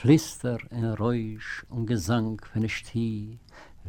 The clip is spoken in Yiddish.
Flister in Räusch und Gesang, wenn ich tief.